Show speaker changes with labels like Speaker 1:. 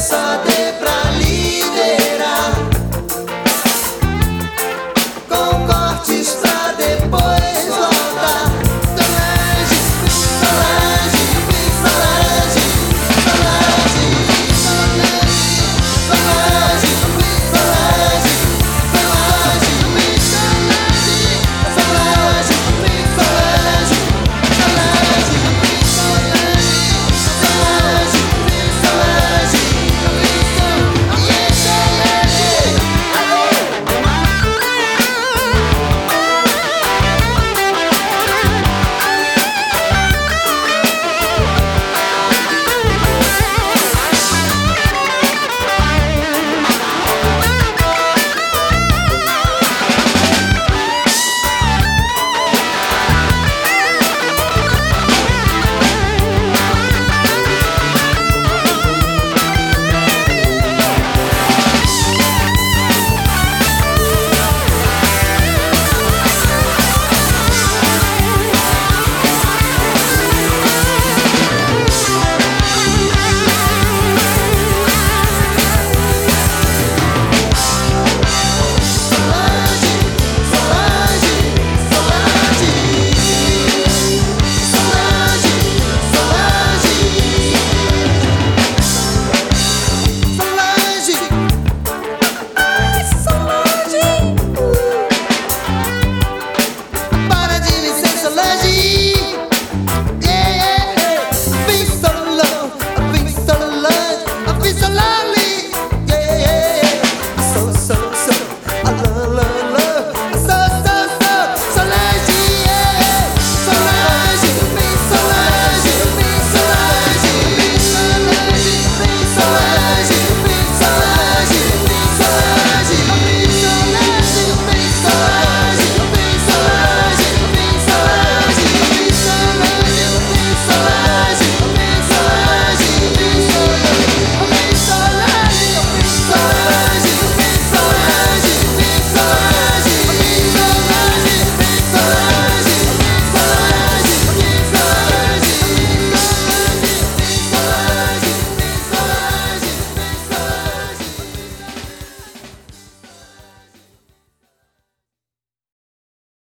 Speaker 1: sabe.